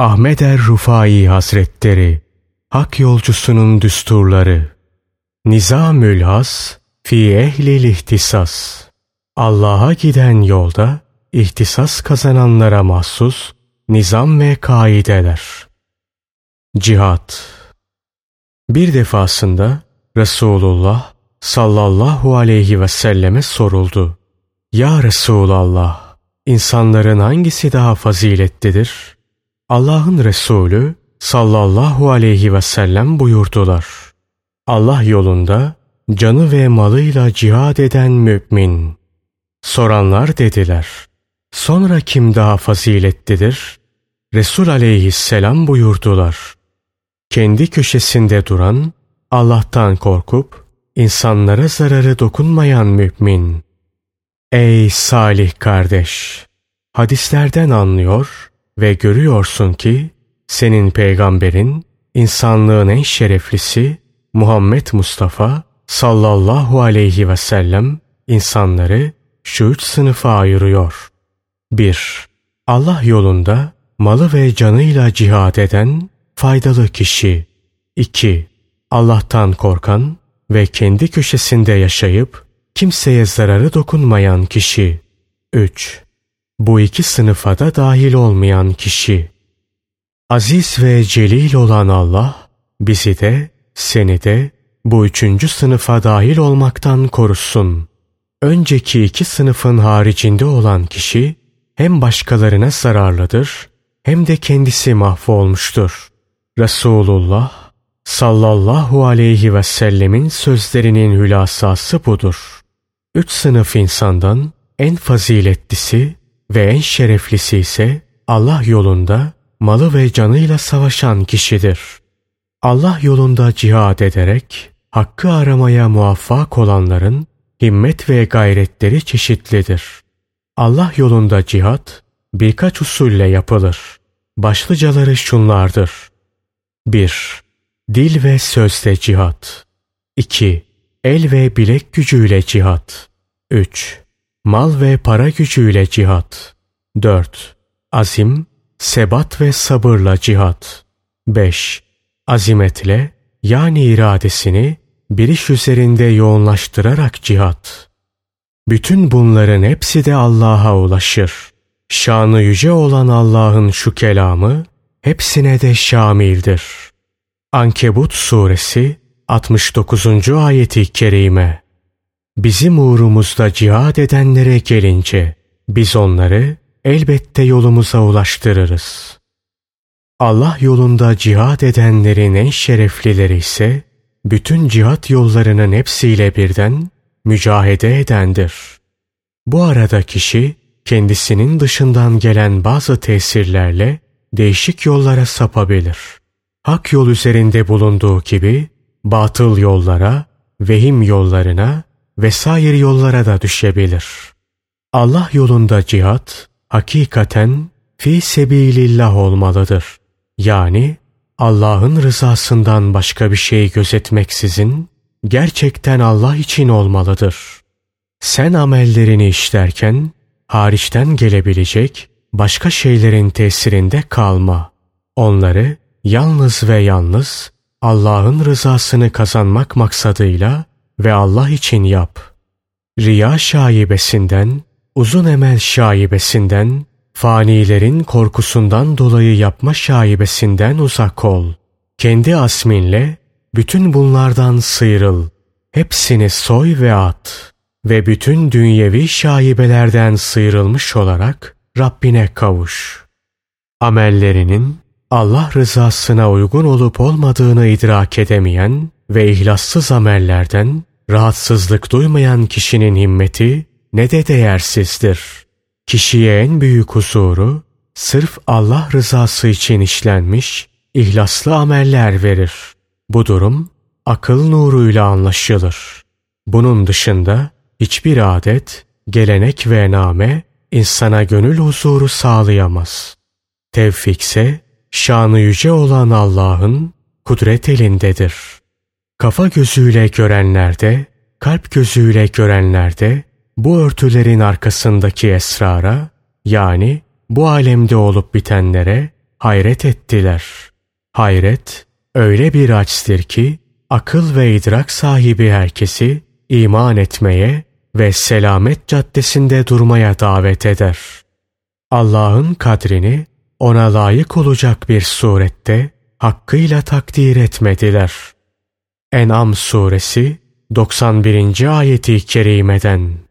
Ahmet er Rufai Hazretleri Hak yolcusunun düsturları Nizamül Has Fi ehlil ihtisas Allah'a giden yolda ihtisas kazananlara mahsus nizam ve kaideler. Cihat Bir defasında Resulullah sallallahu aleyhi ve selleme soruldu. Ya Resulallah, insanların hangisi daha faziletlidir? Allah'ın Resulü sallallahu aleyhi ve sellem buyurdular. Allah yolunda canı ve malıyla cihad eden mümin. Soranlar dediler. Sonra kim daha faziletlidir? Resul aleyhisselam buyurdular. Kendi köşesinde duran, Allah'tan korkup, insanlara zararı dokunmayan mümin. Ey salih kardeş! Hadislerden anlıyor ve görüyorsun ki, senin peygamberin, insanlığın en şereflisi, Muhammed Mustafa sallallahu aleyhi ve sellem insanları şu üç sınıfa ayırıyor. 1. Allah yolunda malı ve canıyla cihad eden faydalı kişi. 2. Allah'tan korkan ve kendi köşesinde yaşayıp kimseye zararı dokunmayan kişi. 3. Bu iki sınıfa da dahil olmayan kişi. Aziz ve celil olan Allah bizi de seni de bu üçüncü sınıfa dahil olmaktan korusun. Önceki iki sınıfın haricinde olan kişi hem başkalarına zararlıdır hem de kendisi mahvolmuştur. Resulullah sallallahu aleyhi ve sellemin sözlerinin hülasası budur. Üç sınıf insandan en faziletlisi ve en şereflisi ise Allah yolunda malı ve canıyla savaşan kişidir. Allah yolunda cihad ederek hakkı aramaya muvaffak olanların himmet ve gayretleri çeşitlidir. Allah yolunda cihat birkaç usulle yapılır. Başlıcaları şunlardır. 1. Dil ve sözle cihat. 2. El ve bilek gücüyle cihat. 3. Mal ve para gücüyle cihat. 4. Azim, sebat ve sabırla cihat. 5. Azimetle yani iradesini bir iş üzerinde yoğunlaştırarak cihat. Bütün bunların hepsi de Allah'a ulaşır. Şanı yüce olan Allah'ın şu kelamı hepsine de şamildir. Ankebut suresi 69. ayeti kerime Bizim uğrumuzda cihad edenlere gelince biz onları elbette yolumuza ulaştırırız. Allah yolunda cihad edenlerin en şereflileri ise bütün cihat yollarının hepsiyle birden mücahede edendir. Bu arada kişi kendisinin dışından gelen bazı tesirlerle değişik yollara sapabilir. Hak yol üzerinde bulunduğu gibi batıl yollara, vehim yollarına vesaire yollara da düşebilir. Allah yolunda cihat hakikaten fi sebilillah olmalıdır. Yani Allah'ın rızasından başka bir şey gözetmeksizin gerçekten Allah için olmalıdır. Sen amellerini işlerken hariçten gelebilecek başka şeylerin tesirinde kalma. Onları yalnız ve yalnız Allah'ın rızasını kazanmak maksadıyla ve Allah için yap. Riya şaibesinden, uzun emel şaibesinden, fanilerin korkusundan dolayı yapma şaibesinden uzak ol. Kendi asminle bütün bunlardan sıyrıl. Hepsini soy ve at. Ve bütün dünyevi şaibelerden sıyrılmış olarak Rabbine kavuş. Amellerinin Allah rızasına uygun olup olmadığını idrak edemeyen ve ihlassız amellerden rahatsızlık duymayan kişinin himmeti ne de değersizdir. Kişiye en büyük huzuru sırf Allah rızası için işlenmiş ihlaslı ameller verir. Bu durum akıl nuruyla anlaşılır. Bunun dışında hiçbir adet, gelenek ve name insana gönül huzuru sağlayamaz. Tevfikse şanı yüce olan Allah'ın kudret elindedir. Kafa gözüyle görenlerde, kalp gözüyle görenlerde bu örtülerin arkasındaki esrara yani bu alemde olup bitenlere hayret ettiler. Hayret öyle bir açtır ki akıl ve idrak sahibi herkesi iman etmeye ve selamet caddesinde durmaya davet eder. Allah'ın kadrini ona layık olacak bir surette hakkıyla takdir etmediler. En'am suresi 91. ayeti kerimeden